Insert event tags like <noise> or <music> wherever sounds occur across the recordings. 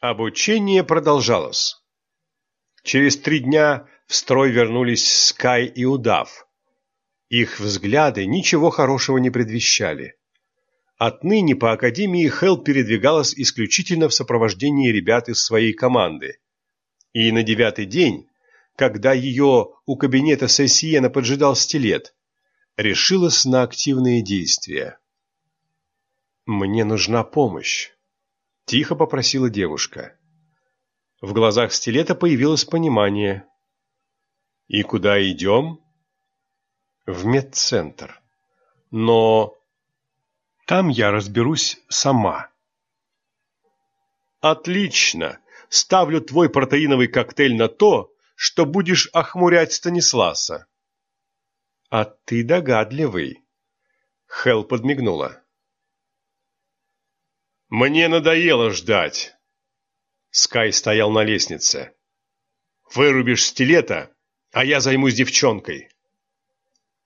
Обучение продолжалось. Через три дня в строй вернулись Скай и Удав. Их взгляды ничего хорошего не предвещали. Отныне по Академии Хелл передвигалась исключительно в сопровождении ребят из своей команды. И на девятый день, когда ее у кабинета Сессиена поджидал стилет, решилась на активные действия. «Мне нужна помощь», — тихо попросила девушка. В глазах стилета появилось понимание. «И куда идем?» «В медцентр. Но там я разберусь сама». «Отлично! Ставлю твой протеиновый коктейль на то, что будешь охмурять Станисласа». «А ты догадливый», — Хел подмигнула. «Мне надоело ждать». Скай стоял на лестнице. «Вырубишь стилета, а я займусь девчонкой».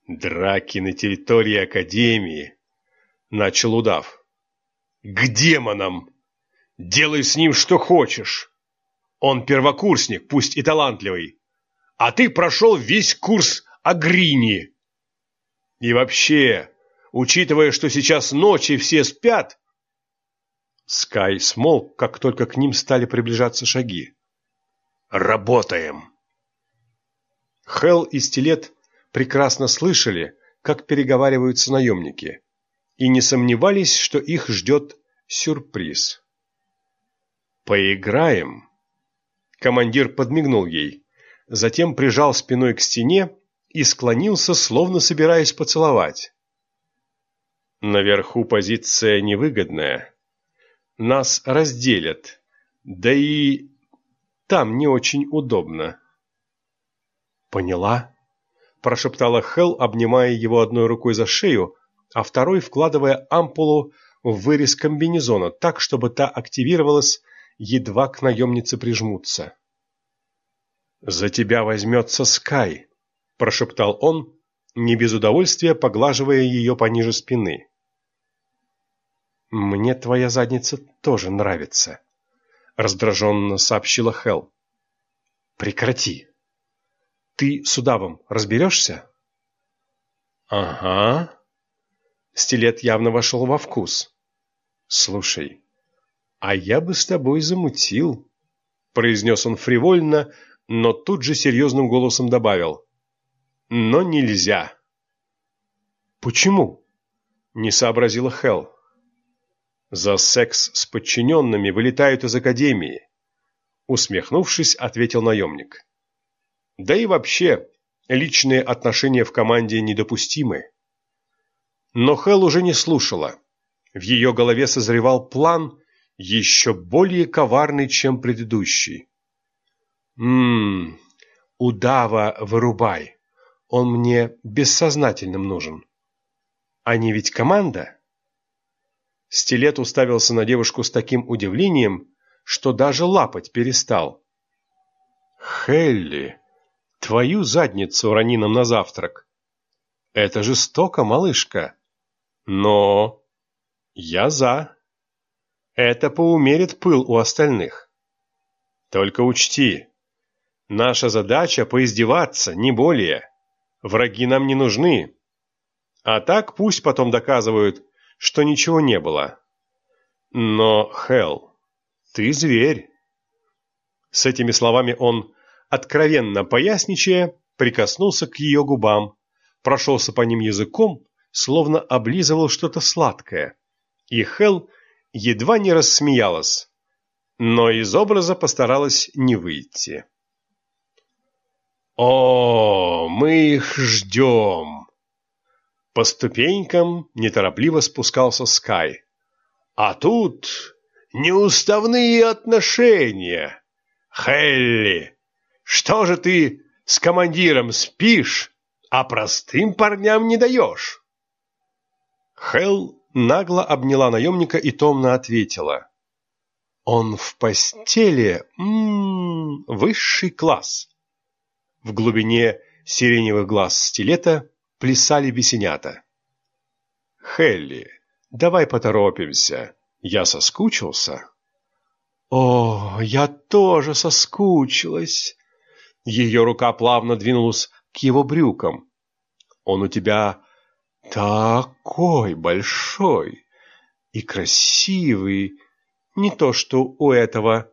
«Драки на территории Академии», — начал удав. «К демонам! Делай с ним что хочешь. Он первокурсник, пусть и талантливый, а ты прошел весь курс Агрини. И вообще, учитывая, что сейчас ночь и все спят, Скай смолк, как только к ним стали приближаться шаги. «Работаем!» Хел и Стилет прекрасно слышали, как переговариваются наемники, и не сомневались, что их ждет сюрприз. «Поиграем?» Командир подмигнул ей, затем прижал спиной к стене и склонился, словно собираясь поцеловать. Наверху позиция невыгодная, нас разделят, да и там не очень удобно. Поняла? прошептала Хел, обнимая его одной рукой за шею, а второй вкладывая ампулу в вырез комбинезона так, чтобы та активировалась, едва к наемнице прижмутся. «За тебя возьмется Скай», – прошептал он, не без удовольствия поглаживая ее пониже спины. «Мне твоя задница тоже нравится», — раздраженно сообщила Хел. «Прекрати. Ты с удавом разберешься?» «Ага». Стилет явно вошел во вкус. «Слушай, а я бы с тобой замутил», — произнес он фривольно, но тут же серьезным голосом добавил. «Но нельзя». «Почему?» — не сообразила Хелл. За секс с подчиненными вылетают из академии. Усмехнувшись, ответил наемник. Да и вообще, личные отношения в команде недопустимы. Но Хел уже не слушала. В ее голове созревал план, еще более коварный, чем предыдущий. «Ммм, удава вырубай, он мне бессознательным нужен. Они ведь команда?» Стилет уставился на девушку с таким удивлением, что даже лапать перестал. «Хелли, твою задницу урони нам на завтрак. Это жестоко, малышка. Но я за. Это поумерит пыл у остальных. Только учти, наша задача поиздеваться, не более. Враги нам не нужны. А так пусть потом доказывают, что ничего не было. Но, Хел, ты зверь. С этими словами он, откровенно поясничая, прикоснулся к ее губам, прошелся по ним языком, словно облизывал что-то сладкое. И Хел едва не рассмеялась, но из образа постаралась не выйти. «О, мы их ждем!» По ступенькам неторопливо спускался Скай. А тут неуставные отношения. Хелли, что же ты с командиром спишь, а простым парням не даешь? Хел нагло обняла наемника и томно ответила. Он в постели, м м-м, высший класс. В глубине сиреневых глаз стилета плясали бесенята. «Хелли, давай поторопимся, я соскучился». О, я тоже соскучилась. Ее рука плавно двинулась к его брюкам. Он у тебя такой большой и красивый, не то что у этого.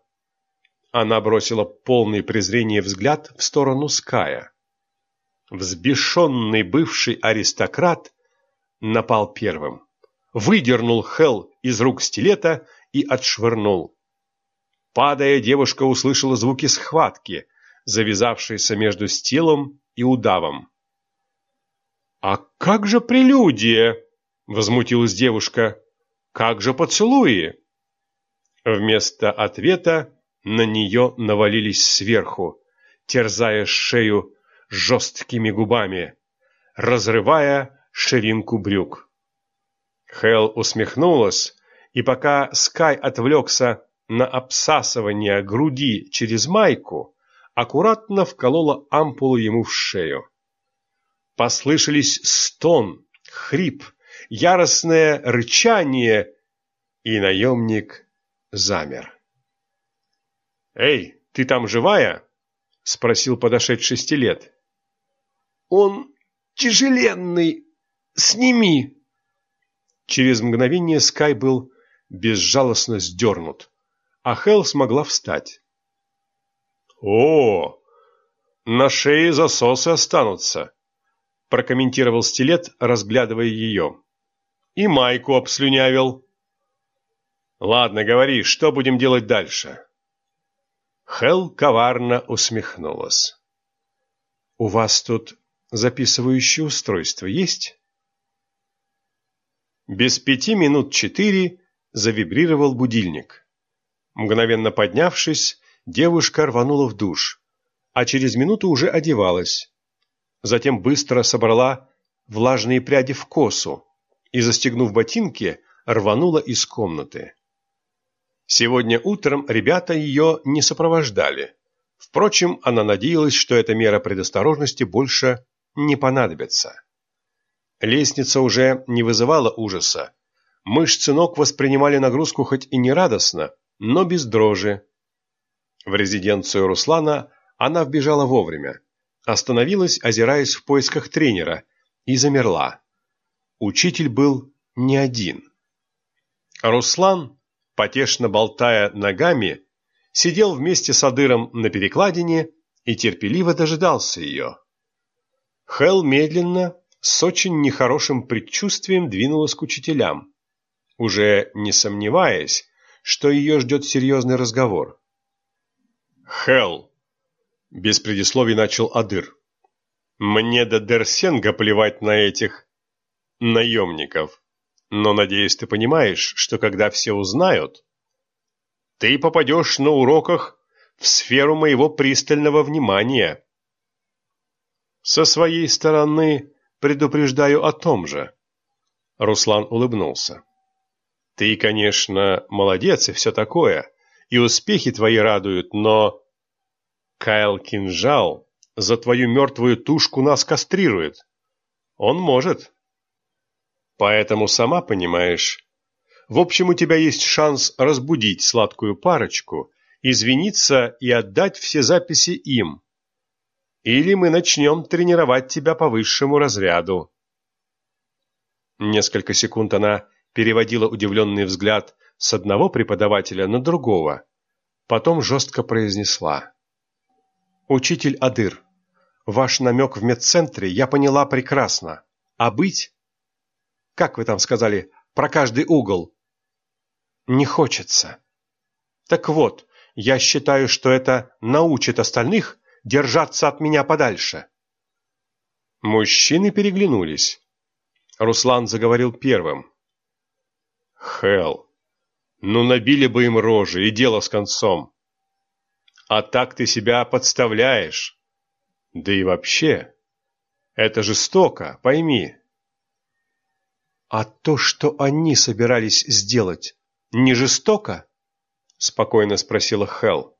Она бросила полный презрения взгляд в сторону Ская. Взбешенный бывший аристократ напал первым, выдернул Хел из рук стилета и отшвырнул. Падая, девушка услышала звуки схватки, завязавшейся между стилом и удавом. «А как же прелюдия?» — возмутилась девушка. «Как же поцелуи?» Вместо ответа на нее навалились сверху, терзая шею жесткими губами, разрывая ширинку брюк. Хел усмехнулась, и пока Скай отвлекся на обсасывание груди через майку, аккуратно вколола ампулу ему в шею. Послышались стон, хрип, яростное рычание, и наемник замер. «Эй, ты там живая?» — спросил подошедший стилет. «Он тяжеленный. Сними!» Через мгновение Скай был безжалостно сдернут, а Хелл смогла встать. «О, на шее засосы останутся», — прокомментировал стилет, разглядывая ее. «И майку обслюнявил». «Ладно, говори, что будем делать дальше?» Хел коварно усмехнулась. «У вас тут записывающее устройство есть?» Без пяти минут четыре завибрировал будильник. Мгновенно поднявшись, девушка рванула в душ, а через минуту уже одевалась. Затем быстро собрала влажные пряди в косу и, застегнув ботинки, рванула из комнаты. Сегодня утром ребята ее не сопровождали. Впрочем, она надеялась, что эта мера предосторожности больше не понадобится. Лестница уже не вызывала ужаса. Мышцы ног воспринимали нагрузку хоть и не радостно, но без дрожи. В резиденцию Руслана она вбежала вовремя, остановилась, озираясь в поисках тренера, и замерла. Учитель был не один. Руслан, потешно болтая ногами, сидел вместе с Адыром на перекладине и терпеливо дожидался ее. Хел медленно, с очень нехорошим предчувствием двинулась к учителям, уже не сомневаясь, что ее ждет серьезный разговор. «Хел!» — без предисловий начал Адыр. «Мне до Дерсенга плевать на этих наемников, но, надеюсь, ты понимаешь, что когда все узнают, ты попадешь на уроках в сферу моего пристального внимания». Со своей стороны предупреждаю о том же. Руслан улыбнулся. Ты, конечно, молодец и все такое, и успехи твои радуют, но... Кайл Кинжал за твою мертвую тушку нас кастрирует. Он может. Поэтому сама понимаешь. В общем, у тебя есть шанс разбудить сладкую парочку, извиниться и отдать все записи им. Или мы начнем тренировать тебя по высшему разряду. Несколько секунд она переводила удивленный взгляд с одного преподавателя на другого. Потом жестко произнесла. «Учитель Адыр, ваш намек в медцентре я поняла прекрасно. А быть? Как вы там сказали, про каждый угол? Не хочется. Так вот, я считаю, что это научит остальных держаться от меня подальше». Мужчины переглянулись. Руслан заговорил первым. Хел, ну набили бы им рожи и дело с концом. А так ты себя подставляешь. Да и вообще, это жестоко, пойми. А то, что они собирались сделать, не жестоко? Спокойно спросила Хел.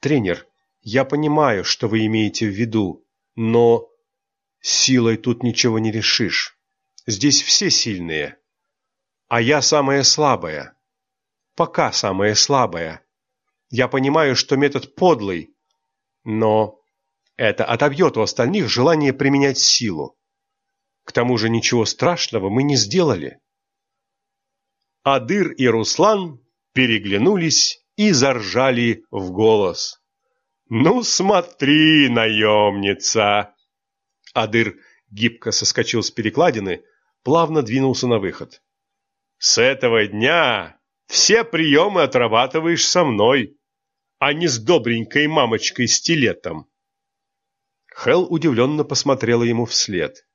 Тренер, я понимаю, что вы имеете в виду, но силой тут ничего не решишь. Здесь все сильные а я самая слабая. пока самое слабое. Я понимаю, что метод подлый, но это отобьет у остальных желание применять силу. К тому же ничего страшного мы не сделали. Адыр и Руслан переглянулись и заржали в голос. «Ну смотри, наемница!» Адыр гибко соскочил с перекладины, плавно двинулся на выход. «С этого дня все приемы отрабатываешь со мной, а не с добренькой мамочкой-стилетом». Хел удивленно посмотрела ему вслед.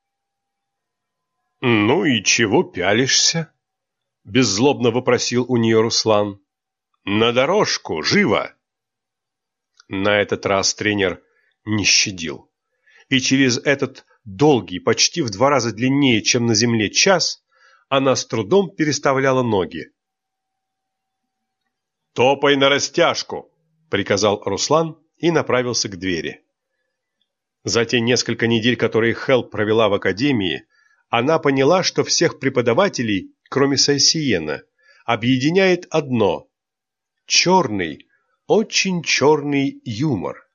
«Ну и чего пялишься?» — беззлобно вопросил у нее Руслан. «На дорожку, живо!» На этот раз тренер не щадил. И через этот долгий, почти в два раза длиннее, чем на земле, час, она с трудом переставляла ноги. «Топай на растяжку!» — приказал Руслан и направился к двери. За те несколько недель, которые Хелл провела в академии, она поняла, что всех преподавателей, кроме Сайсиена, объединяет одно – черный, очень черный юмор.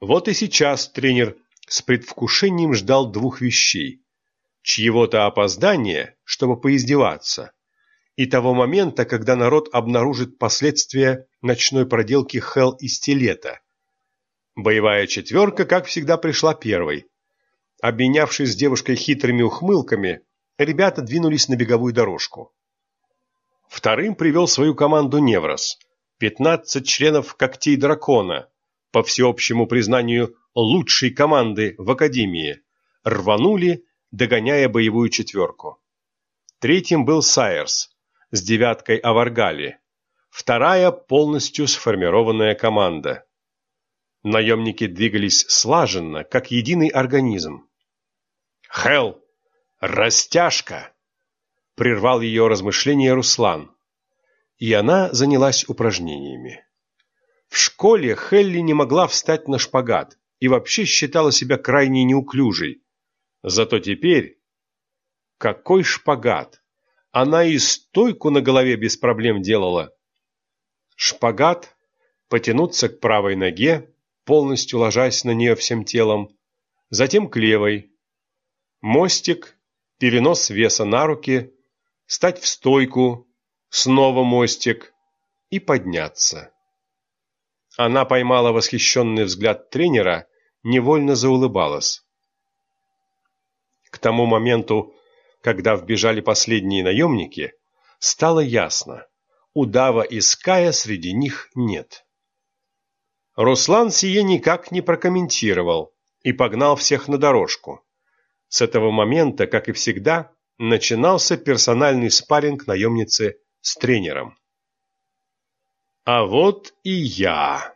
Вот и сейчас тренер с предвкушением ждал двух вещей – чьего-то опоздания, чтобы поиздеваться, и того момента, когда народ обнаружит последствия ночной проделки Хел и Стилета. Боевая четверка, как всегда, пришла первой – Обменявшись с девушкой хитрыми ухмылками, ребята двинулись на беговую дорожку. Вторым привел свою команду Неврос. 15 членов когтей дракона, по всеобщему признанию лучшей команды в Академии, рванули, догоняя боевую четверку. Третьим был Сайерс с девяткой Аваргали, вторая полностью сформированная команда. Наемники двигались слаженно, как единый организм. Хел, растяжка!» Прервал ее размышления Руслан. И она занялась упражнениями. В школе Хелли не могла встать на шпагат и вообще считала себя крайне неуклюжей. Зато теперь... Какой шпагат! Она и стойку на голове без проблем делала. Шпагат, потянуться к правой ноге, полностью ложась на нее всем телом, затем к левой, Мостик, перенос веса на руки, стать в стойку, снова мостик и подняться. Она поймала восхищенный взгляд тренера, невольно заулыбалась. К тому моменту, когда вбежали последние наемники, стало ясно, удава и Ская среди них нет. Руслан сие никак не прокомментировал и погнал всех на дорожку. С этого момента, как и всегда, начинался персональный спарринг наемницы с тренером. «А вот и я!»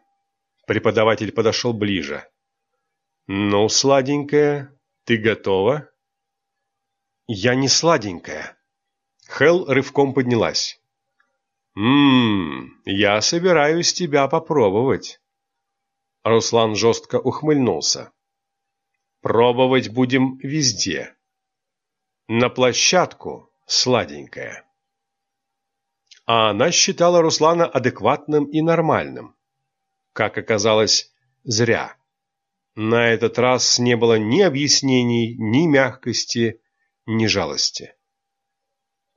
Преподаватель подошел ближе. «Ну, сладенькая, ты готова?» «Я не сладенькая». Хел рывком поднялась. «Ммм, я собираюсь тебя попробовать». Руслан жестко ухмыльнулся. Пробовать будем везде. На площадку, сладенькая. А она считала Руслана адекватным и нормальным. Как оказалось, зря. На этот раз не было ни объяснений, ни мягкости, ни жалости.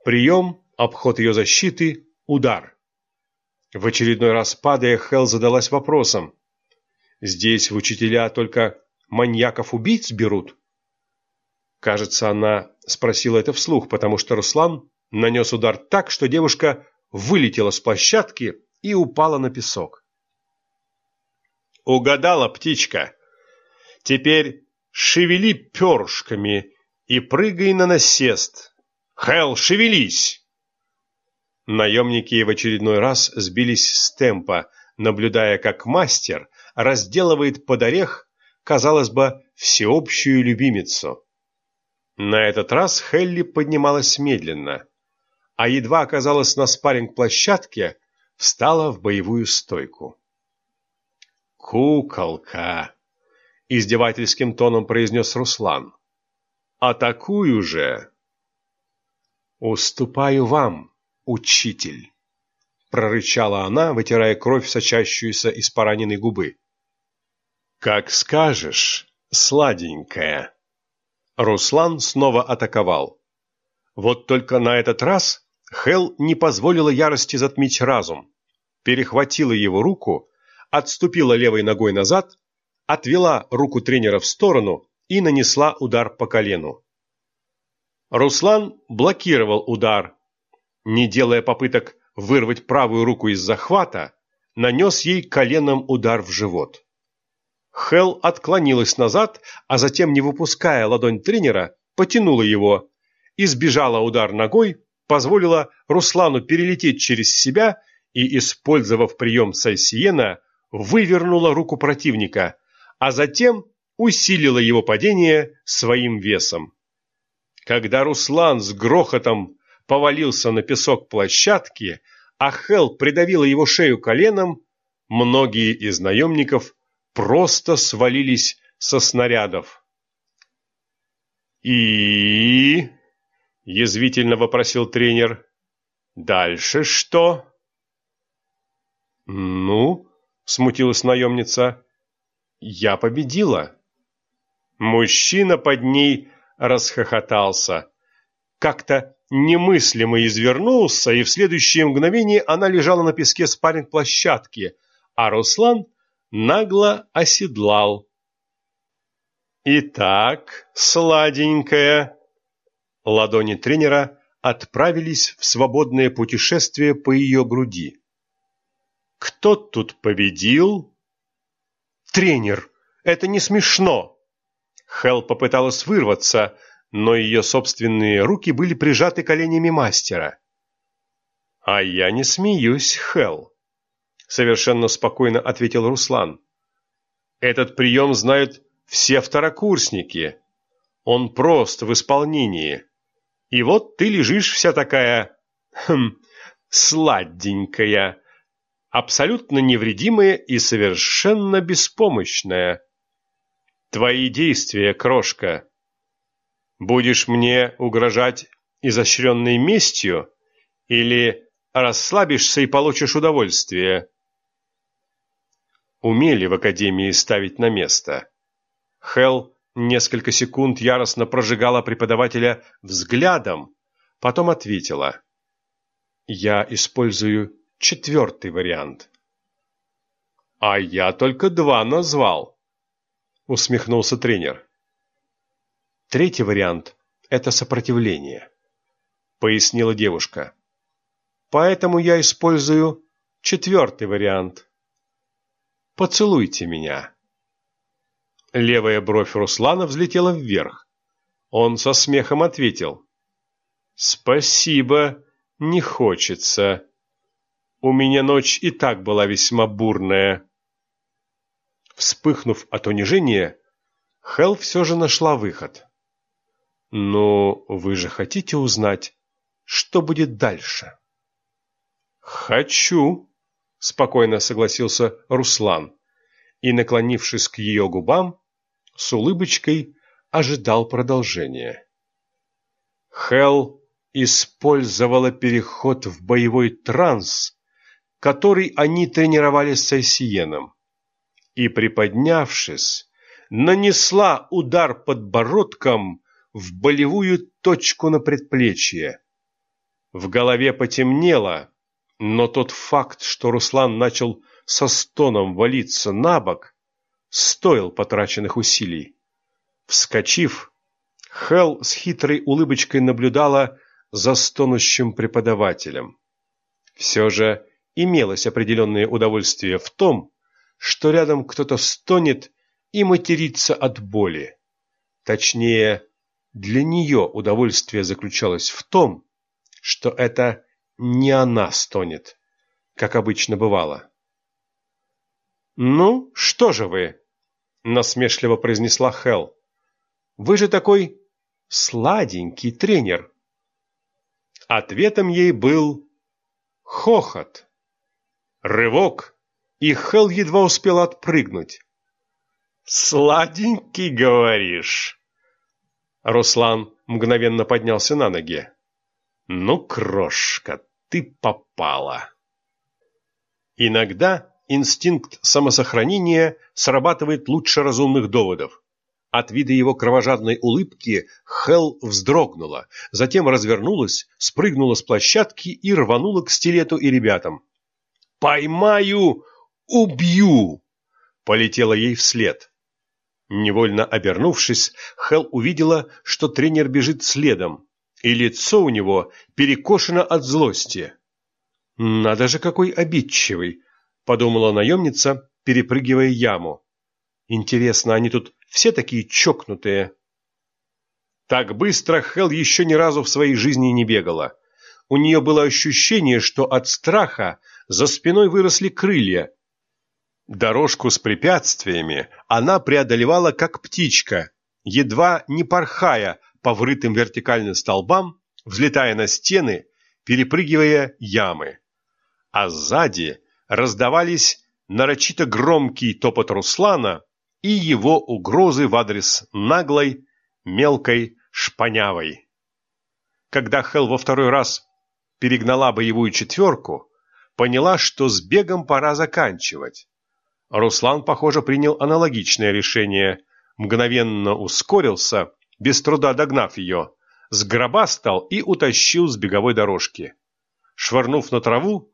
Прием, обход ее защиты, удар. В очередной раз падая, Хелл задалась вопросом. Здесь в учителя только маньяков-убийц берут? Кажется, она спросила это вслух, потому что Руслан нанес удар так, что девушка вылетела с площадки и упала на песок. Угадала птичка. Теперь шевели перышками и прыгай на насест. Хел, шевелись! Наемники в очередной раз сбились с темпа, наблюдая, как мастер разделывает под орех казалось бы, всеобщую любимицу. На этот раз Хелли поднималась медленно, а едва оказалась на спарринг-площадке, встала в боевую стойку. «Куколка!» — издевательским тоном произнес Руслан. «Атакую же!» «Уступаю вам, учитель!» — прорычала она, вытирая кровь, сочащуюся из пораненной губы. «Как скажешь, сладенькая». Руслан снова атаковал. Вот только на этот раз Хел не позволила ярости затмить разум, перехватила его руку, отступила левой ногой назад, отвела руку тренера в сторону и нанесла удар по колену. Руслан блокировал удар, не делая попыток вырвать правую руку из захвата, нанес ей коленом удар в живот. Хел отклонилась назад, а затем, не выпуская ладонь тренера, потянула его, избежала удар ногой, позволила Руслану перелететь через себя и, использовав прием Сайсиена, вывернула руку противника, а затем усилила его падение своим весом. Когда Руслан с грохотом повалился на песок площадки, а Хел придавила его шею коленом, многие из наемников просто свалились со снарядов. «И...» — язвительно вопросил тренер. «Дальше что?» «Ну?» — смутилась наемница. «Я победила». Мужчина под ней расхохотался. Как-то немыслимо извернулся, и в следующее мгновение она лежала на песке спарринг-площадки, а Руслан нагло оседлал. «Итак, сладенькая...» Ладони тренера отправились в свободное путешествие по ее груди. «Кто тут победил?» «Тренер, это не смешно!» Хел попыталась вырваться, но ее собственные руки были прижаты коленями мастера. «А я не смеюсь, Хел», — совершенно спокойно ответил Руслан. «Этот прием знают все второкурсники. Он прост в исполнении. И вот ты лежишь вся такая... Хм, сладенькая, абсолютно невредимая и совершенно беспомощная. Твои действия, крошка, Будешь мне угрожать изощренной местью или расслабишься и получишь удовольствие? Умели в Академии ставить на место. Хел несколько секунд яростно прожигала преподавателя взглядом, потом ответила. «Я использую четвертый вариант». «А я только два назвал», — усмехнулся тренер. Третий вариант – это сопротивление, пояснила девушка. Поэтому я использую четвертый вариант. Поцелуйте меня. Левая бровь Руслана взлетела вверх. Он со смехом ответил. «Спасибо, не хочется. У меня ночь и так была весьма бурная». Вспыхнув от унижения, Хелл все же нашла выход. Но вы же хотите узнать, что будет дальше? Хочу, спокойно согласился Руслан и, наклонившись к ее губам, с улыбочкой ожидал продолжения. Хел использовала переход в боевой транс, который они тренировали с Айсиеном, и, приподнявшись, нанесла удар подбородком в болевую точку на предплечье. В голове потемнело, но тот факт, что Руслан начал со стоном валиться на бок, стоил потраченных усилий. Вскочив, Хел с хитрой улыбочкой наблюдала за стонущим преподавателем. Все же имелось определенное удовольствие в том, что рядом кто-то стонет и матерится от боли. Точнее, для нее удовольствие заключалось в том, что это не она стонет, как обычно бывало. «Ну, что же вы?» — насмешливо произнесла Хел. «Вы же такой сладенький тренер». Ответом ей был хохот. Рывок, и Хел едва успела отпрыгнуть. «Сладенький, говоришь?» Руслан мгновенно поднялся на ноги. «Ну, крошка, ты попала!» Иногда инстинкт самосохранения срабатывает лучше разумных доводов. От вида его кровожадной улыбки Хел вздрогнула, затем развернулась, спрыгнула с площадки и рванула к стилету и ребятам. «Поймаю! Убью!» полетела ей вслед. Невольно обернувшись, Хел увидела, что тренер бежит следом, и лицо у него перекошено от злости. «Надо же, какой обидчивый!» — подумала наемница, перепрыгивая яму. «Интересно, они тут все такие чокнутые?» Так быстро Хел еще ни разу в своей жизни не бегала. У нее было ощущение, что от страха за спиной выросли крылья. Дорожку с препятствиями она преодолевала как птичка, едва не порхая по врытым вертикальным столбам, взлетая на стены, перепрыгивая ямы. А сзади раздавались нарочито громкий топот Руслана и его угрозы в адрес наглой, мелкой, шпанявой. Когда Хел во второй раз перегнала боевую четверку, поняла, что с бегом пора заканчивать. Руслан, похоже, принял аналогичное решение, мгновенно ускорился, без труда догнав ее, сгробастал и утащил с беговой дорожки. Швырнув на траву,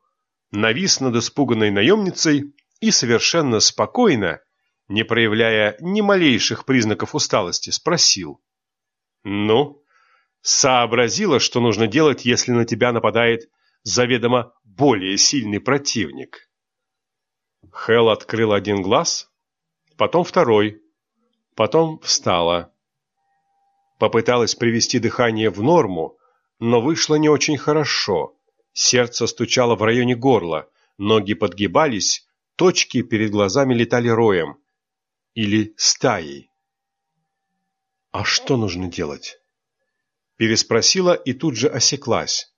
навис над испуганной наемницей и совершенно спокойно, не проявляя ни малейших признаков усталости, спросил. «Ну, сообразила, что нужно делать, если на тебя нападает заведомо более сильный противник?» Хел открыл один глаз, потом второй, потом встала. Попыталась привести дыхание в норму, но вышло не очень хорошо. Сердце стучало в районе горла, ноги подгибались, точки перед глазами летали роем или стаей. «А что нужно делать?» Переспросила и тут же осеклась,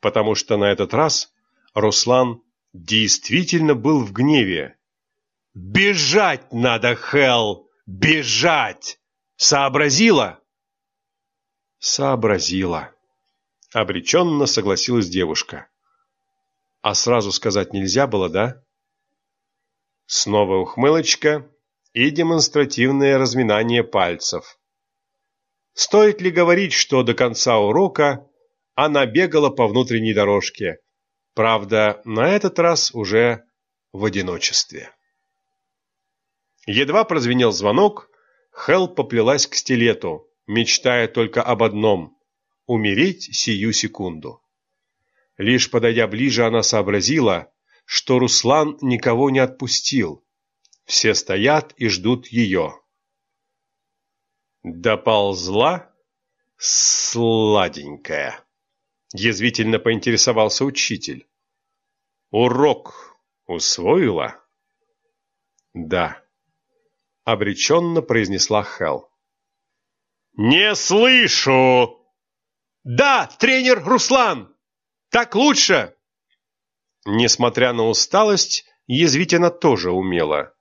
потому что на этот раз Руслан действительно был в гневе. «Бежать надо, Хелл! Бежать! Сообразила?» «Сообразила», — обреченно согласилась девушка. «А сразу сказать нельзя было, да?» Снова ухмылочка и демонстративное разминание пальцев. Стоит ли говорить, что до конца урока она бегала по внутренней дорожке, правда, на этот раз уже в одиночестве. Едва прозвенел звонок, Хел поплелась к стилету, мечтая только об одном — умереть сию секунду. Лишь подойдя ближе, она сообразила, что Руслан никого не отпустил. Все стоят и ждут ее. Доползла сладенькая. Язвительно поинтересовался учитель. Урок усвоила? Да. Обреченно произнесла Хел. Не слышу! Да, тренер Руслан! Так лучше! Несмотря на усталость, язвительно тоже умела.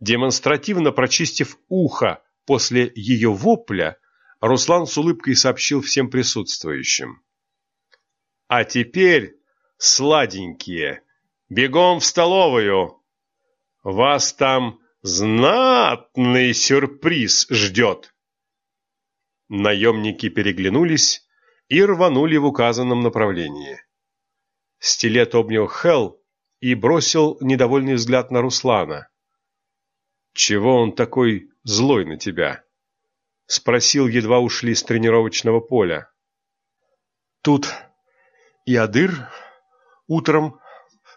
Демонстративно прочистив ухо после ее вопля, Руслан с улыбкой сообщил всем присутствующим. «А теперь, сладенькие, бегом в столовую! Вас там знатный сюрприз ждет!» Наемники переглянулись и рванули в указанном направлении. Стилет обнял Хел и бросил недовольный взгляд на Руслана. «Чего он такой злой на тебя?» — спросил, едва ушли с тренировочного поля. «Тут и Адыр утром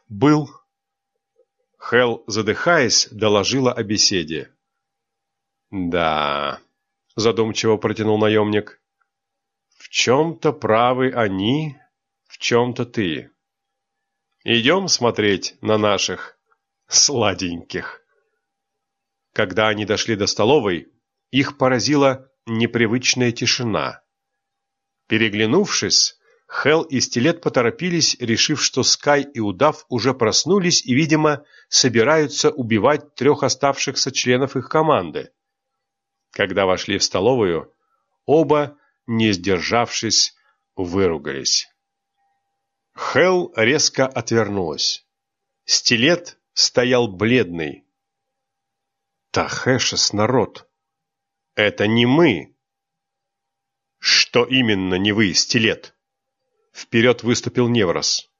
был...» Хел, задыхаясь, доложила о беседе. «Да...» — задумчиво протянул наемник. «В чем-то правы они, в чем-то ты». Идем смотреть на наших сладеньких. Когда они дошли до столовой, их поразила непривычная тишина. Переглянувшись, Хел и Стилет поторопились, решив, что Скай и Удав уже проснулись и, видимо, собираются убивать трех оставшихся членов их команды. Когда вошли в столовую, оба, не сдержавшись, выругались. Хел резко отвернулась. Стилет стоял бледный. Тахэшес народ. Это не мы. Что именно не вы, Стилет? Вперед выступил Неврос.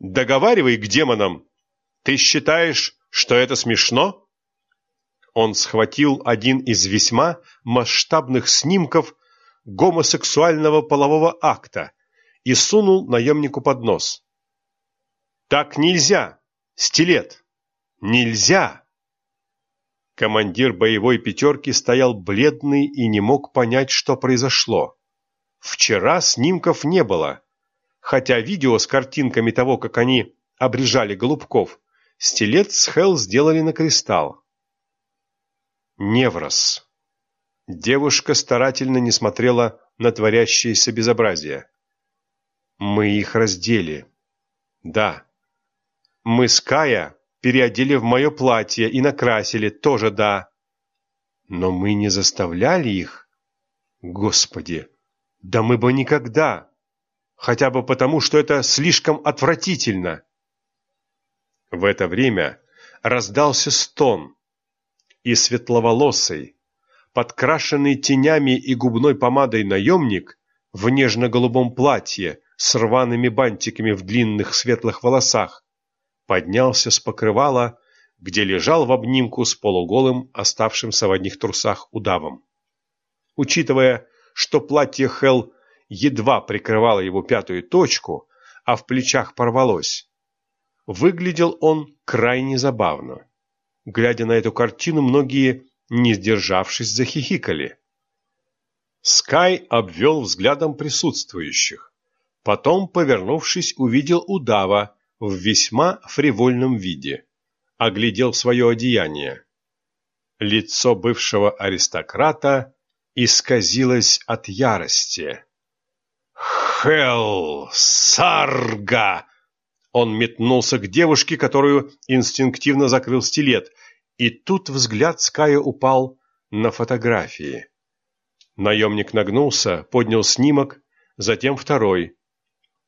Договаривай к демонам. Ты считаешь, что это смешно? Он схватил один из весьма масштабных снимков гомосексуального полового акта и сунул наемнику под нос. «Так нельзя! Стилет! Нельзя!» Командир боевой пятерки стоял бледный и не мог понять, что произошло. Вчера снимков не было, хотя видео с картинками того, как они обрежали голубков, стилет с Хелл сделали на кристалл. Неврос. Девушка старательно не смотрела на творящееся безобразие. Мы их раздели. Да. Мы с Кая переодели в мое платье и накрасили, тоже да. Но мы не заставляли их. Господи, да мы бы никогда. Хотя бы потому, что это слишком отвратительно. В это время раздался стон, и светловолосый, подкрашенный тенями и губной помадой наемник в нежно-голубом платье с рваными бантиками в длинных светлых волосах поднялся с покрывала, где лежал в обнимку с полуголым, оставшимся в одних трусах удавом. Учитывая, что платье Хел едва прикрывало его пятую точку, а в плечах порвалось, выглядел он крайне забавно. Глядя на эту картину, многие, не сдержавшись, захихикали. Скай обвел взглядом присутствующих. Потом, повернувшись, увидел удава в весьма фривольном виде. Оглядел свое одеяние. Лицо бывшего аристократа исказилось от ярости. «Хелл! Сарга!» Он метнулся к девушке, которую инстинктивно закрыл стилет, и тут взгляд Ская упал на фотографии. Наемник нагнулся, поднял снимок, затем второй.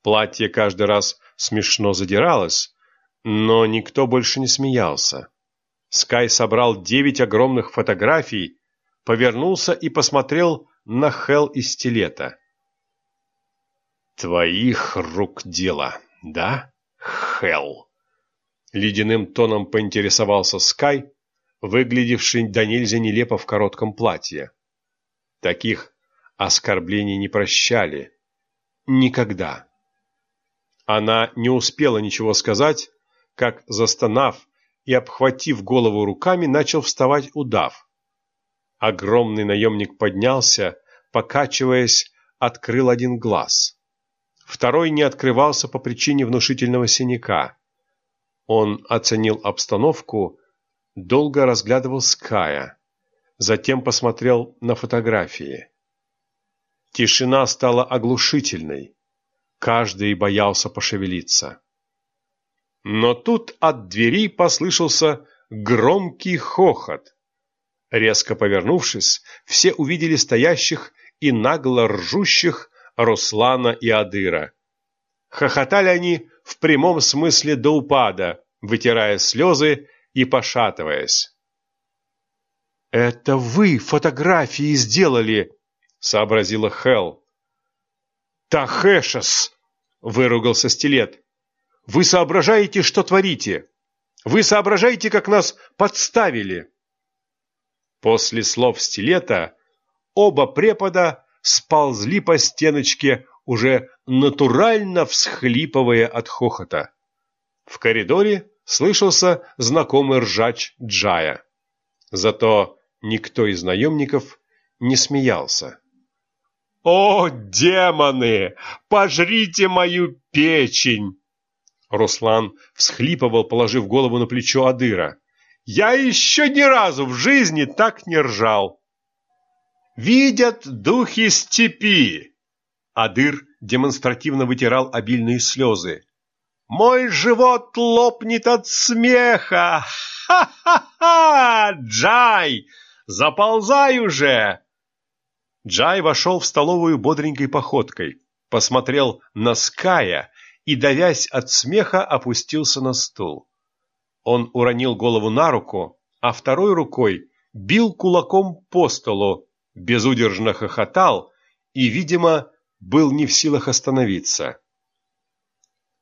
Платье каждый раз смешно задиралось, но никто больше не смеялся. Скай собрал девять огромных фотографий, повернулся и посмотрел на Хел из стилета. «Твоих рук дело, да?» Хелл. Ледяным тоном поинтересовался Скай, выглядевший до нельзя нелепо в коротком платье. Таких оскорблений не прощали. Никогда. Она не успела ничего сказать, как, застонав и обхватив голову руками, начал вставать удав. Огромный наемник поднялся, покачиваясь, открыл один глаз. Второй не открывался по причине внушительного синяка. Он оценил обстановку, долго разглядывал Ская, затем посмотрел на фотографии. Тишина стала оглушительной. Каждый боялся пошевелиться. Но тут от двери послышался громкий хохот. Резко повернувшись, все увидели стоящих и нагло ржущих Руслана и Адыра. Хохотали они в прямом смысле до упада, вытирая слезы и пошатываясь. «Это вы фотографии сделали!» — сообразила Хел. «Тахэшес!» — выругался стилет. «Вы соображаете, что творите? Вы соображаете, как нас подставили?» После слов стилета оба препода сползли по стеночке, уже натурально всхлипывая от хохота. В коридоре слышался знакомый ржач Джая. Зато никто из наемников не смеялся. «О, демоны! Пожрите мою печень!» Руслан всхлипывал, положив голову на плечо Адыра. «Я еще ни разу в жизни так не ржал!» Видят духи степи!» Адыр демонстративно вытирал обильные слезы. «Мой живот лопнет от смеха! Ха-ха-ха! Джай, заползай уже!» Джай вошел в столовую бодренькой походкой, посмотрел на Ская и, давясь от смеха, опустился на стул. Он уронил голову на руку, а второй рукой бил кулаком по столу, безудержно хохотал и, видимо, был не в силах остановиться.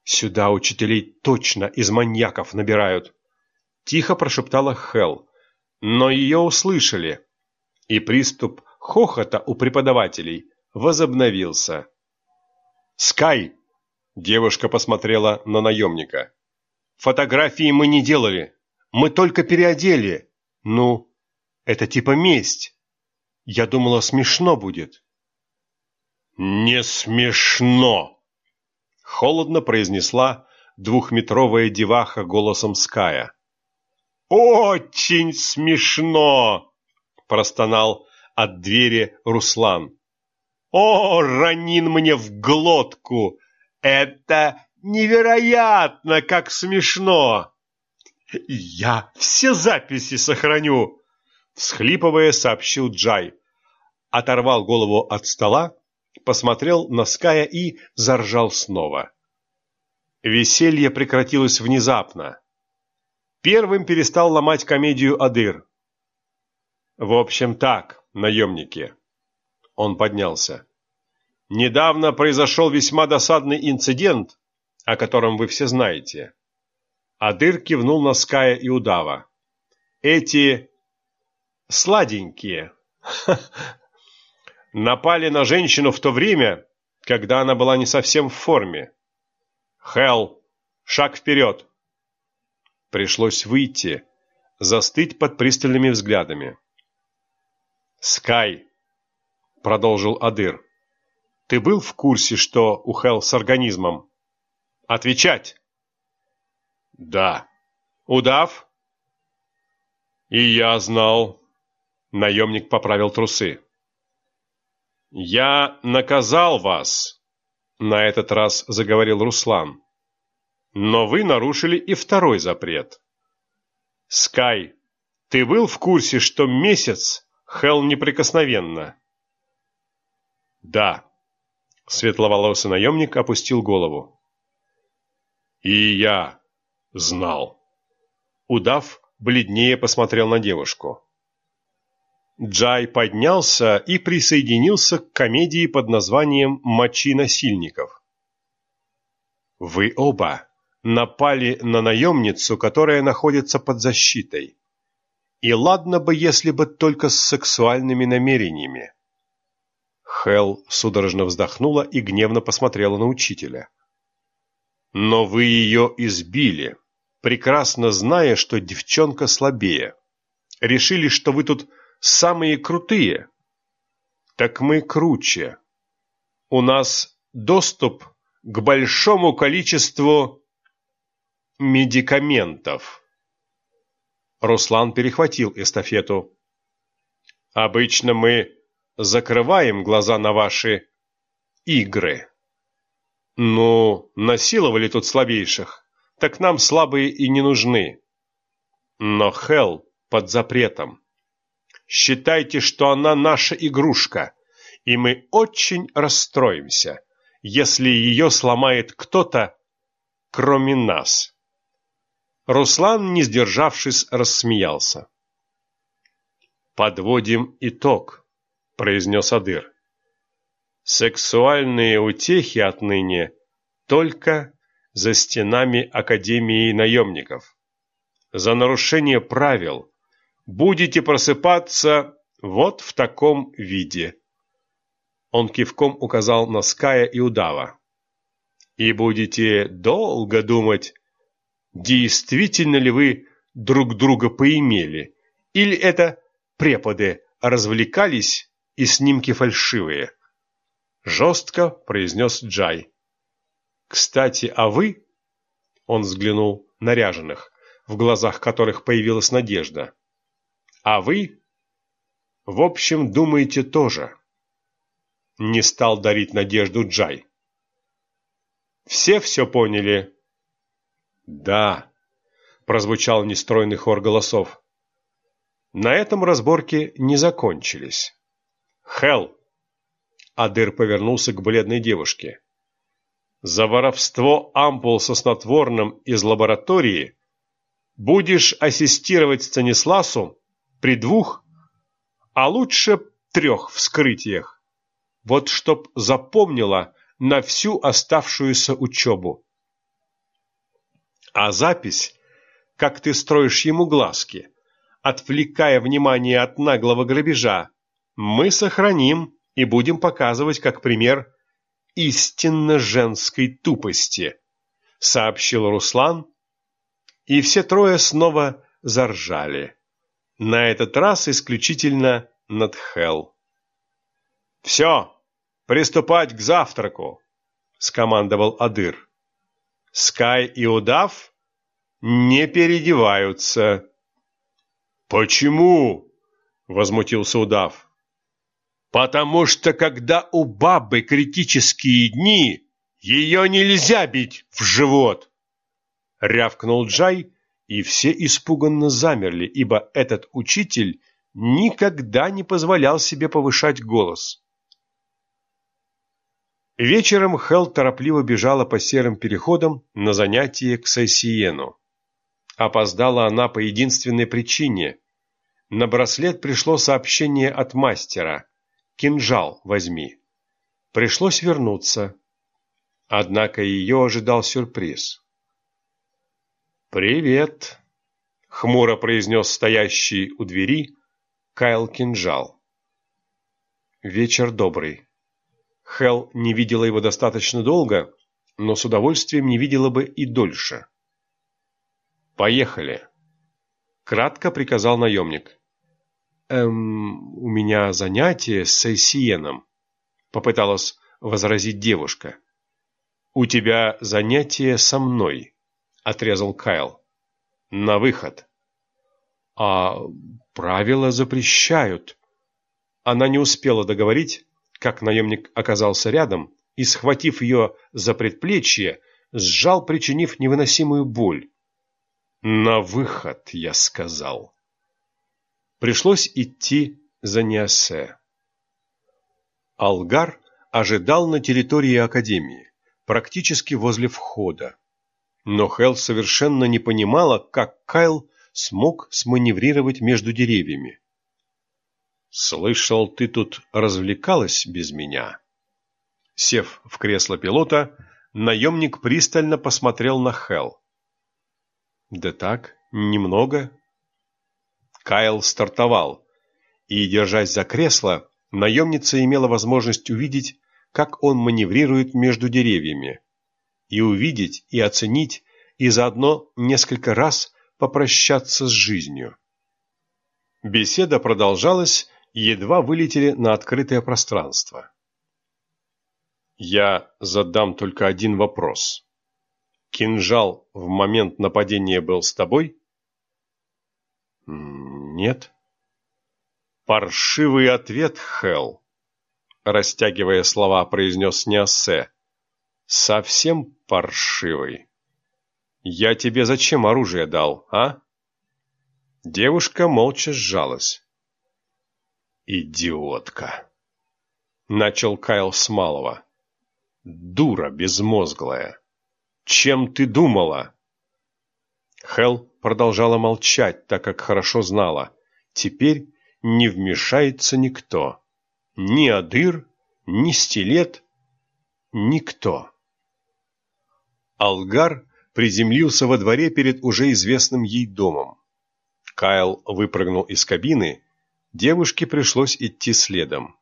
«Сюда учителей точно из маньяков набирают», — тихо прошептала Хел, но ее услышали, и приступ хохота у преподавателей возобновился. «Скай!» — девушка посмотрела на наемника. «Фотографии мы не делали, мы только переодели. Ну, это типа месть. Я думала, смешно будет». «Не смешно!» — холодно произнесла двухметровая деваха голосом Ская. «Очень смешно!» — простонал от двери Руслан. «О, ранин мне в глотку! Это невероятно, как смешно!» «Я все записи сохраню!» — всхлипывая, сообщил Джай. Оторвал голову от стола, посмотрел на Ская и заржал снова. Веселье прекратилось внезапно. Первым перестал ломать комедию Адыр. В общем так, наемники. Он поднялся. Недавно произошел весьма досадный инцидент, о котором вы все знаете. Адыр кивнул на Ская и Удава. Эти сладенькие <laughs> напали на женщину в то время, когда она была не совсем в форме. Хел, шаг вперед. Пришлось выйти, застыть под пристальными взглядами. «Скай», — продолжил Адыр, — «ты был в курсе, что у Хел с организмом?» «Отвечать!» «Да». «Удав?» «И я знал». Наемник поправил трусы. «Я наказал вас», — на этот раз заговорил Руслан. «Но вы нарушили и второй запрет. Скай, ты был в курсе, что месяц Хел неприкосновенна?» «Да», — светловолосый наемник опустил голову. «И я знал». Удав бледнее посмотрел на девушку. Джай поднялся и присоединился к комедии под названием «Мочи насильников». «Вы оба напали на наемницу, которая находится под защитой. И ладно бы, если бы только с сексуальными намерениями. Хел судорожно вздохнула и гневно посмотрела на учителя. Но вы ее избили, прекрасно зная, что девчонка слабее. Решили, что вы тут самые крутые. Так мы круче. У нас доступ к большому количеству медикаментов. Руслан перехватил эстафету. «Обычно мы закрываем глаза на ваши игры. Ну, насиловали тут слабейших, так нам слабые и не нужны. Но Хел под запретом. Считайте, что она наша игрушка, и мы очень расстроимся, если ее сломает кто-то, кроме нас». Руслан, не сдержавшись, рассмеялся. «Подводим итог», — произнес Адыр. «Сексуальные утехи отныне только за стенами Академии наемников. За нарушение правил будете просыпаться вот в таком виде». Он кивком указал на Ская и Удава. «И будете долго думать, действительно ли вы друг друга поимели, или это преподы развлекались и снимки фальшивые. Жестко произнес Джай. Кстати, а вы? Он взглянул на ряженых, в глазах которых появилась надежда. А вы? В общем, думаете тоже. Не стал дарить надежду Джай. Все все поняли, «Да», — прозвучал нестройный хор голосов. На этом разборки не закончились. «Хелл!» — Адыр повернулся к бледной девушке. «За воровство ампул со снотворным из лаборатории будешь ассистировать Станисласу при двух, а лучше трех вскрытиях. Вот чтоб запомнила на всю оставшуюся учебу. А запись, как ты строишь ему глазки, отвлекая внимание от наглого грабежа, мы сохраним и будем показывать как пример истинно женской тупости, сообщил Руслан, и все трое снова заржали. На этот раз исключительно над Хел. «Все, приступать к завтраку!» — скомандовал Адыр. «Скай и Удав не переодеваются». «Почему?» — возмутился Удав. «Потому что когда у бабы критические дни, ее нельзя бить в живот!» Рявкнул Джай, и все испуганно замерли, ибо этот учитель никогда не позволял себе повышать голос. Вечером Хел торопливо бежала по серым переходам на занятие к Сайсиену. Опоздала она по единственной причине. На браслет пришло сообщение от мастера. «Кинжал возьми». Пришлось вернуться. Однако ее ожидал сюрприз. «Привет», — хмуро произнес стоящий у двери Кайл Кинжал. «Вечер добрый». Хел не видела его достаточно долго, но с удовольствием не видела бы и дольше. «Поехали!» — кратко приказал наемник. «Эм, у меня занятие с Сейсиеном», — попыталась возразить девушка. «У тебя занятие со мной», — отрезал Кайл. «На выход». «А правила запрещают». Она не успела договорить, как наемник оказался рядом и, схватив ее за предплечье, сжал, причинив невыносимую боль. «На выход», — я сказал. Пришлось идти за Неосе. Алгар ожидал на территории Академии, практически возле входа. Но Хел совершенно не понимала, как Кайл смог сманеврировать между деревьями. «Слышал, ты тут развлекалась без меня?» Сев в кресло пилота, наемник пристально посмотрел на Хел. «Да так, немного». Кайл стартовал, и, держась за кресло, наемница имела возможность увидеть, как он маневрирует между деревьями, и увидеть, и оценить, и заодно несколько раз попрощаться с жизнью. Беседа продолжалась, едва вылетели на открытое пространство. Я задам только один вопрос. Кинжал в момент нападения был с тобой? Нет. Паршивый ответ, Хел. Растягивая слова, произнес Неосе. Совсем паршивый. Я тебе зачем оружие дал, а? Девушка молча сжалась. «Идиотка!» Начал Кайл с малого. «Дура безмозглая! Чем ты думала?» Хел продолжала молчать, так как хорошо знала. Теперь не вмешается никто. Ни Адыр, ни Стилет, никто. Алгар приземлился во дворе перед уже известным ей домом. Кайл выпрыгнул из кабины Девушке пришлось идти следом.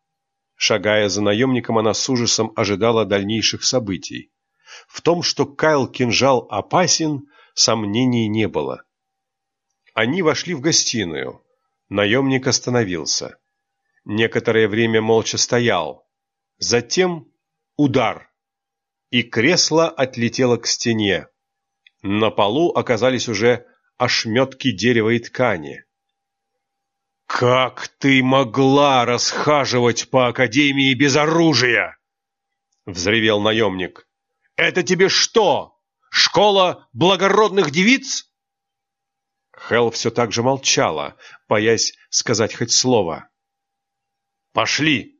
Шагая за наемником, она с ужасом ожидала дальнейших событий. В том, что Кайл Кинжал опасен, сомнений не было. Они вошли в гостиную. Наемник остановился. Некоторое время молча стоял. Затем удар. И кресло отлетело к стене. На полу оказались уже ошметки дерева и ткани. «Как ты могла расхаживать по Академии без оружия?» — взревел наемник. «Это тебе что, школа благородных девиц?» Хел все так же молчала, боясь сказать хоть слово. «Пошли!» —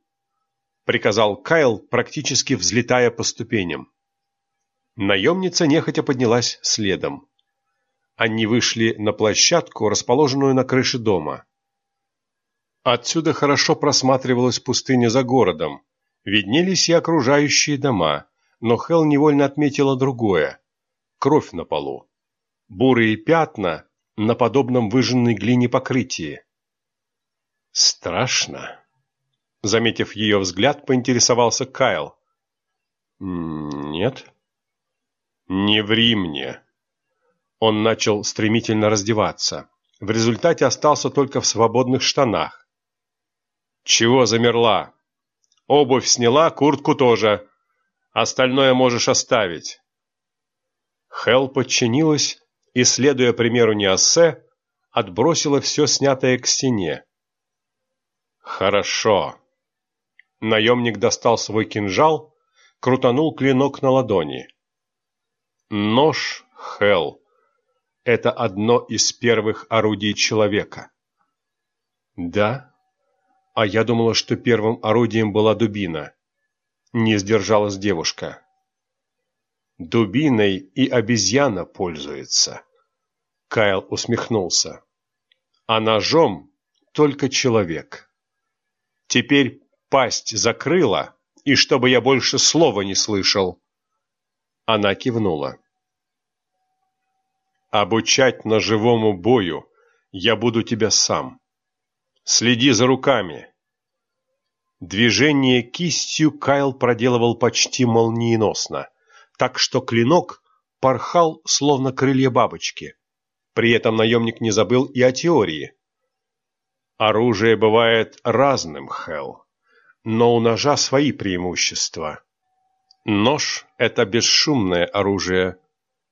приказал Кайл, практически взлетая по ступеням. Наемница нехотя поднялась следом. Они вышли на площадку, расположенную на крыше дома. Отсюда хорошо просматривалась пустыня за городом, виднелись и окружающие дома, но Хел невольно отметила другое – кровь на полу. Бурые пятна на подобном выжженной глине покрытии. Страшно. Заметив ее взгляд, поинтересовался Кайл. «Нет». «Не ври мне». Он начал стремительно раздеваться. В результате остался только в свободных штанах. «Чего замерла? Обувь сняла, куртку тоже. Остальное можешь оставить». Хел подчинилась и, следуя примеру Неоссе, отбросила все снятое к стене. «Хорошо». Наемник достал свой кинжал, крутанул клинок на ладони. Нож Хел – это одно из первых орудий человека. Да, а я думала, что первым орудием была дубина. Не сдержалась девушка. Дубиной и обезьяна пользуется. Кайл усмехнулся. А ножом только человек. Теперь пасть закрыла, и чтобы я больше слова не слышал. Она кивнула. Обучать ножевому бою я буду тебя сам. Следи за руками. Движение кистью Кайл проделывал почти молниеносно так что клинок порхал, словно крылья бабочки. При этом наемник не забыл и о теории. Оружие бывает разным, Хелл, но у ножа свои преимущества. Нож – это бесшумное оружие,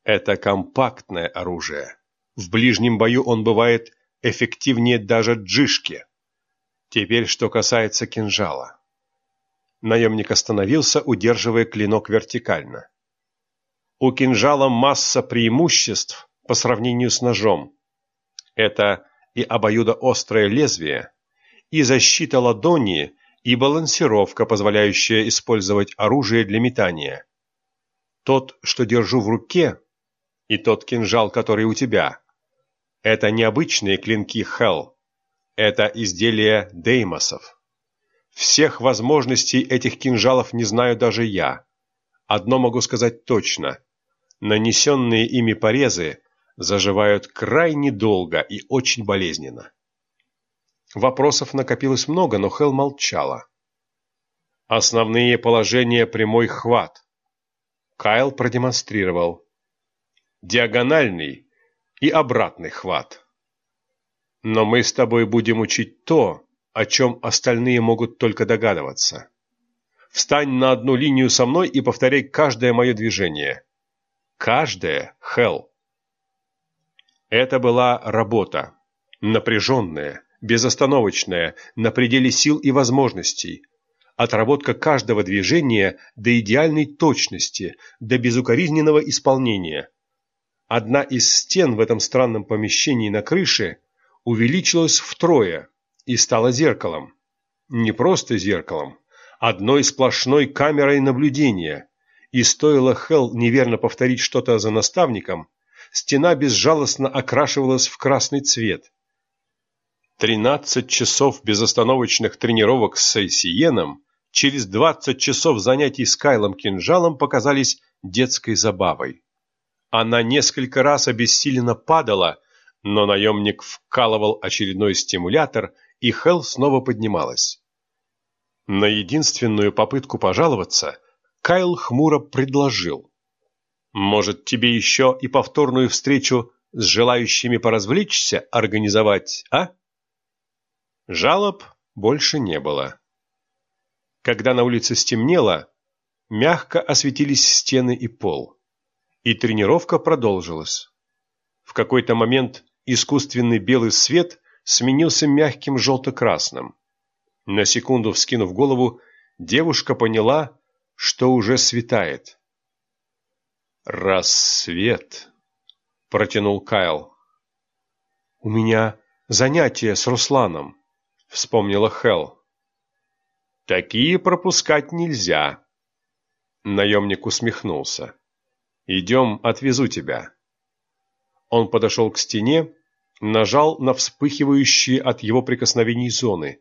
это компактное оружие. В ближнем бою он бывает эффективнее даже джишки. Теперь, что касается кинжала. Наемник остановился, удерживая клинок вертикально. У кинжала масса преимуществ по сравнению с ножом. Это и обоюдоострое лезвие, и защита ладони, и балансировка, позволяющая использовать оружие для метания. Тот, что держу в руке, и тот кинжал, который у тебя, это необычные клинки Хелл, это изделия Деймосов. Всех возможностей этих кинжалов не знаю даже я. Одно могу сказать точно. Нанесенные ими порезы заживают крайне долго и очень болезненно. Вопросов накопилось много, но Хел молчала. Основные положения прямой хват. Кайл продемонстрировал. Диагональный и обратный хват. Но мы с тобой будем учить то, о чем остальные могут только догадываться. Встань на одну линию со мной и повторяй каждое мое движение. Каждая – Хелл. Это была работа. Напряженная, безостановочная, на пределе сил и возможностей. Отработка каждого движения до идеальной точности, до безукоризненного исполнения. Одна из стен в этом странном помещении на крыше увеличилась втрое и стала зеркалом. Не просто зеркалом, одной сплошной камерой наблюдения – и стоило Хелл неверно повторить что-то за наставником, стена безжалостно окрашивалась в красный цвет. Тринадцать часов безостановочных тренировок с Сейсиеном через двадцать часов занятий с Кайлом кинжалом показались детской забавой. Она несколько раз обессиленно падала, но наемник вкалывал очередной стимулятор, и Хелл снова поднималась. На единственную попытку пожаловаться – Кайл хмуро предложил. «Может, тебе еще и повторную встречу с желающими поразвлечься организовать, а?» Жалоб больше не было. Когда на улице стемнело, мягко осветились стены и пол, и тренировка продолжилась. В какой-то момент искусственный белый свет сменился мягким желто-красным. На секунду вскинув голову, девушка поняла, что уже светает. «Рассвет», — протянул Кайл. «У меня занятие с Русланом», — вспомнила Хел. «Такие пропускать нельзя», — наемник усмехнулся. «Идем, отвезу тебя». Он подошел к стене, нажал на вспыхивающие от его прикосновений зоны,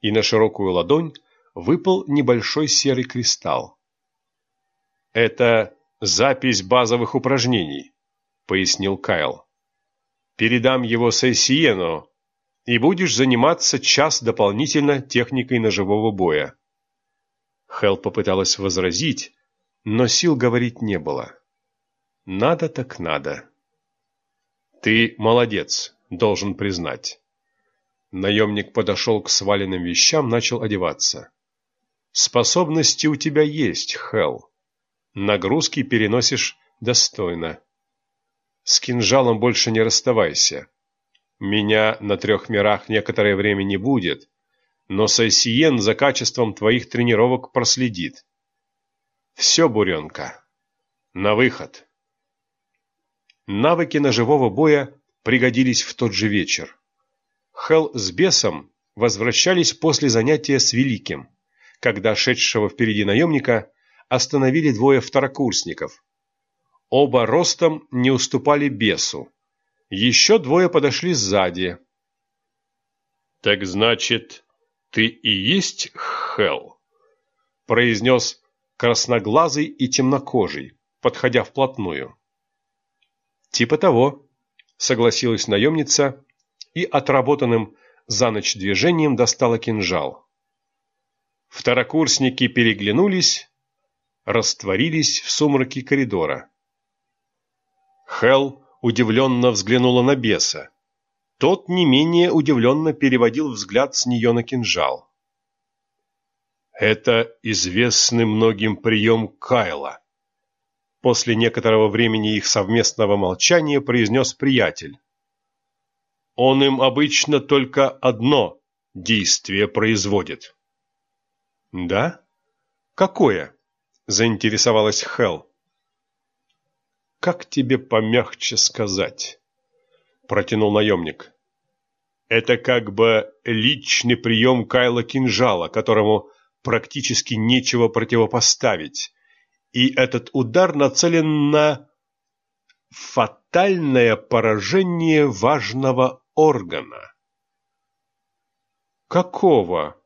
и на широкую ладонь выпал небольшой серый кристалл. «Это запись базовых упражнений», — пояснил Кайл. «Передам его Сейсиену, и будешь заниматься час дополнительно техникой ножевого боя». Хел попыталась возразить, но сил говорить не было. «Надо так надо». «Ты молодец, должен признать». Наемник подошел к сваленным вещам, начал одеваться. «Способности у тебя есть, Хел. Нагрузки переносишь достойно. С кинжалом больше не расставайся. Меня на трех мирах некоторое время не будет, но Сайсиен за качеством твоих тренировок проследит. Все, Буренка, на выход». Навыки ножевого боя пригодились в тот же вечер. Хел с бесом возвращались после занятия с Великим, когда шедшего впереди наемника остановили двое второкурсников. Оба ростом не уступали бесу. Еще двое подошли сзади. «Так значит, ты и есть Хел?» произнес красноглазый и темнокожий, подходя вплотную. «Типа того», — согласилась наемница и отработанным за ночь движением достала кинжал. Второкурсники переглянулись, растворились в сумраке коридора. Хел удивленно взглянула на беса. Тот не менее удивленно переводил взгляд с нее на кинжал. «Это известный многим прием Кайла», После некоторого времени их совместного молчания произнес приятель. Он им обычно только одно действие производит. Да? Какое? Заинтересовалась Хел. Как тебе помягче сказать? Протянул наемник. Это как бы личный прием Кайла Кинжала, которому практически нечего противопоставить и этот удар нацелен на фатальное поражение важного органа. Какого?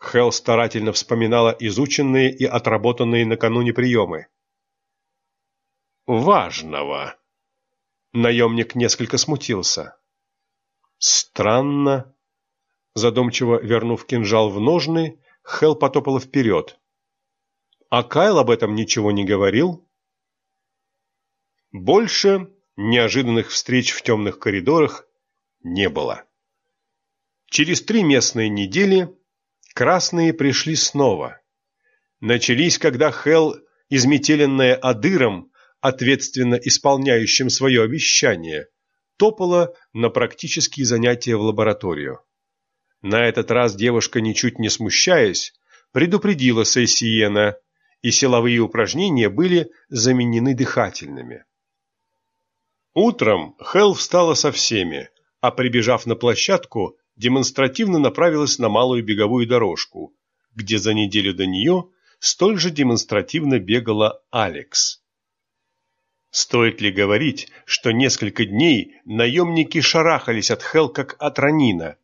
Хелл старательно вспоминала изученные и отработанные накануне приемы. Важного. Наемник несколько смутился. Странно. Задумчиво вернув кинжал в ножны, Хелл потопала вперед. А Кайл об этом ничего не говорил. Больше неожиданных встреч в темных коридорах не было. Через три местные недели красные пришли снова. Начались, когда Хел, изметеленная Адыром, ответственно исполняющим свое обещание, топала на практические занятия в лабораторию. На этот раз девушка, ничуть не смущаясь, предупредила Сессиена – и силовые упражнения были заменены дыхательными. Утром Хелл встала со всеми, а прибежав на площадку, демонстративно направилась на малую беговую дорожку, где за неделю до нее столь же демонстративно бегала Алекс. Стоит ли говорить, что несколько дней наемники шарахались от Хел как от Ранина?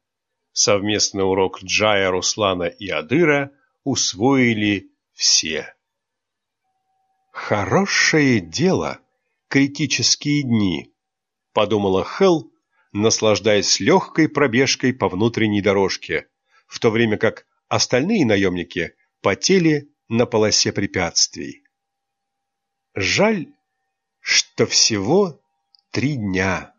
Совместный урок Джая, Руслана и Адыра усвоили все. Хорошее дело, критические дни, подумала Хел, наслаждаясь легкой пробежкой по внутренней дорожке, в то время как остальные наемники потели на полосе препятствий. Жаль, что всего три дня.